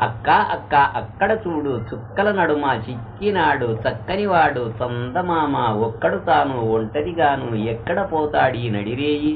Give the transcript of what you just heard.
అక్క అక్క అక్కడ చూడు చుక్కల నడుమ చిక్కినాడు చక్కనివాడు చందమామ ఒక్కడు తాను ఒంటరిగాను ఎక్కడ పోతాడీ నడిరేయి?